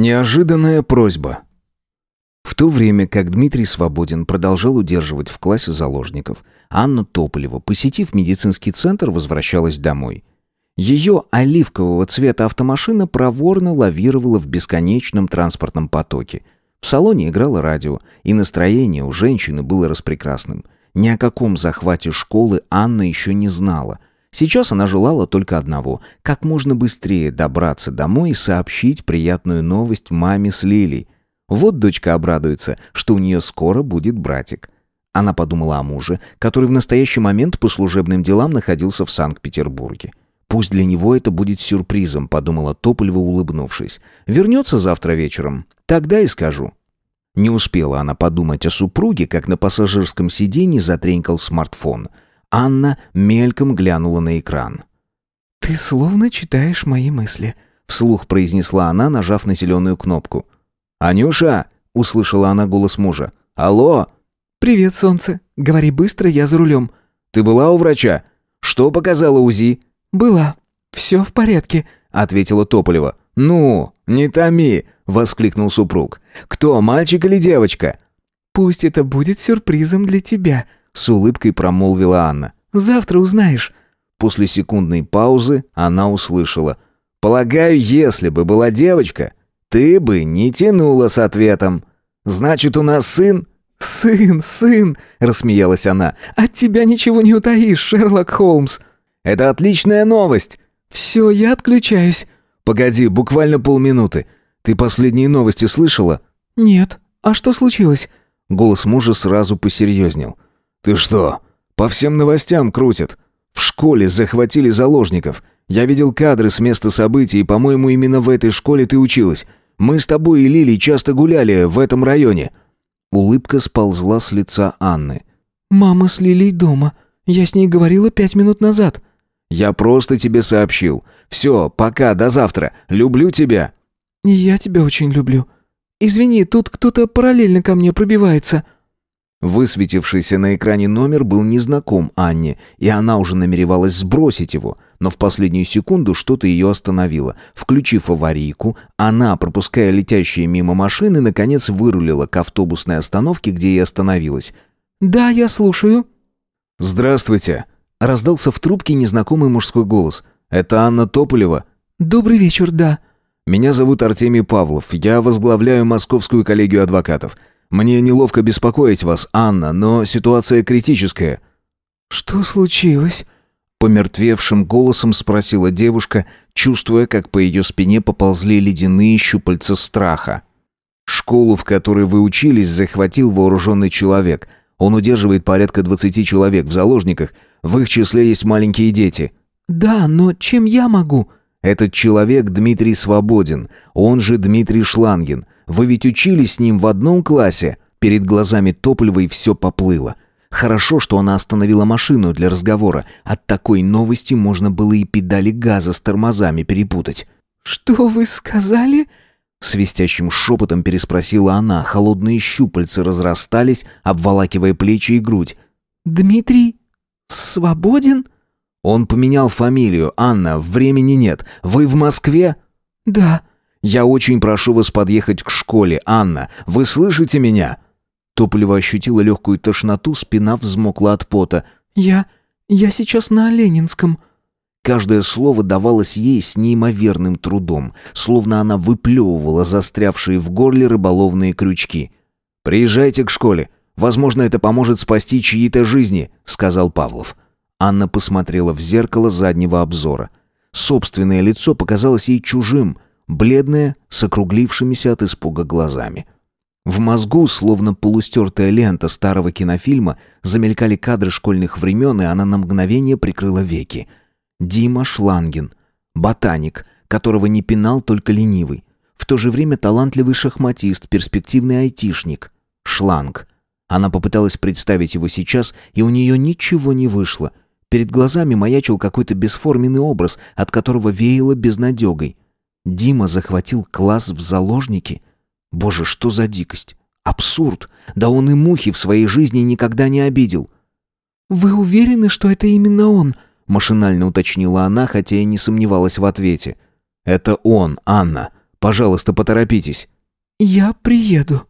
Неожиданная просьба. В то время как Дмитрий Свободин продолжал удерживать в классе заложников, Анна Тополева, посетив медицинский центр, возвращалась домой. Ее оливкового цвета автомашина проворно лавировала в бесконечном транспортном потоке. В салоне играло радио, и настроение у женщины было распрекрасным. Ни о каком захвате школы Анна еще не знала. Сейчас она желала только одного – как можно быстрее добраться домой и сообщить приятную новость маме с Лилей – вот дочка обрадуется, что у нее скоро будет братик. Она подумала о муже, который в настоящий момент по служебным делам находился в Санкт-Петербурге. «Пусть для него это будет сюрпризом», — подумала Тополева, улыбнувшись. «Вернется завтра вечером. Тогда и скажу». Не успела она подумать о супруге, как на пассажирском сиденье затренькал смартфон. Анна мельком глянула на экран. «Ты словно читаешь мои мысли», — вслух произнесла она, нажав на зеленую кнопку. «Анюша!» — услышала она голос мужа. «Алло!» «Привет, солнце. Говори быстро, я за рулем». «Ты была у врача? Что показала УЗИ?» «Была. Все в порядке», — ответила Тополева. «Ну, не томи!» — воскликнул супруг. «Кто, мальчик или девочка?» «Пусть это будет сюрпризом для тебя», — с улыбкой промолвила Анна. «Завтра узнаешь». После секундной паузы она услышала. «Полагаю, если бы была девочка, ты бы не тянула с ответом. Значит, у нас сын? Сын, сын, рассмеялась она. От тебя ничего не утаишь, Шерлок Холмс. Это отличная новость. Все, я отключаюсь. Погоди, буквально полминуты. Ты последние новости слышала? Нет. А что случилось? Голос мужа сразу посерьезнел. Ты что? По всем новостям крутят. В школе захватили заложников. Я видел кадры с места событий, и, по-моему, именно в этой школе ты училась. Мы с тобой и Лилей часто гуляли в этом районе». Улыбка сползла с лица Анны. «Мама с Лилей дома. Я с ней говорила пять минут назад». «Я просто тебе сообщил. Все, пока, до завтра. Люблю тебя». «Я тебя очень люблю. Извини, тут кто-то параллельно ко мне пробивается». Высветившийся на экране номер был незнаком Анне, и она уже намеревалась сбросить его, но в последнюю секунду что-то ее остановило. Включив аварийку, она, пропуская летящие мимо машины, наконец вырулила к автобусной остановке, где и остановилась. «Да, я слушаю». «Здравствуйте», — раздался в трубке незнакомый мужской голос. «Это Анна Тополева?» «Добрый вечер, да». «Меня зовут Артемий Павлов. Я возглавляю Московскую коллегию адвокатов. Мне неловко беспокоить вас, Анна, но ситуация критическая». «Что случилось?» Помертвевшим голосом спросила девушка, чувствуя, как по ее спине поползли ледяные щупальца страха. «Школу, в которой вы учились, захватил вооруженный человек. Он удерживает порядка двадцати человек в заложниках. В их числе есть маленькие дети». «Да, но чем я могу?» «Этот человек Дмитрий Свободин, он же Дмитрий Шлангин. Вы ведь учились с ним в одном классе?» Перед глазами Тополевой все поплыло. Хорошо, что она остановила машину для разговора. От такой новости можно было и педали газа с тормозами перепутать. «Что вы сказали?» Свистящим шепотом переспросила она. Холодные щупальца разрастались, обволакивая плечи и грудь. «Дмитрий свободен?» «Он поменял фамилию. Анна, времени нет. Вы в Москве?» «Да». Я очень прошу вас подъехать к школе, Анна. Вы слышите меня?» Тополева ощутила легкую тошноту, спина взмокла от пота. «Я... я сейчас на Ленинском». Каждое слово давалось ей с неимоверным трудом, словно она выплевывала застрявшие в горле рыболовные крючки. «Приезжайте к школе. Возможно, это поможет спасти чьи-то жизни», — сказал Павлов. Анна посмотрела в зеркало заднего обзора. Собственное лицо показалось ей чужим — бледная, с округлившимися от испуга глазами. В мозгу, словно полустертая лента старого кинофильма, замелькали кадры школьных времен, и она на мгновение прикрыла веки. Дима Шлангин, ботаник, которого не пинал только ленивый. В то же время талантливый шахматист, перспективный айтишник. Шланг. Она попыталась представить его сейчас, и у нее ничего не вышло. Перед глазами маячил какой-то бесформенный образ, от которого веяло безнадегой. Дима захватил класс в заложники? Боже, что за дикость! Абсурд! Да он и мухи в своей жизни никогда не обидел. «Вы уверены, что это именно он?» Машинально уточнила она, хотя и не сомневалась в ответе. «Это он, Анна», — Пожалуйста, поторопитесь». «Я приеду».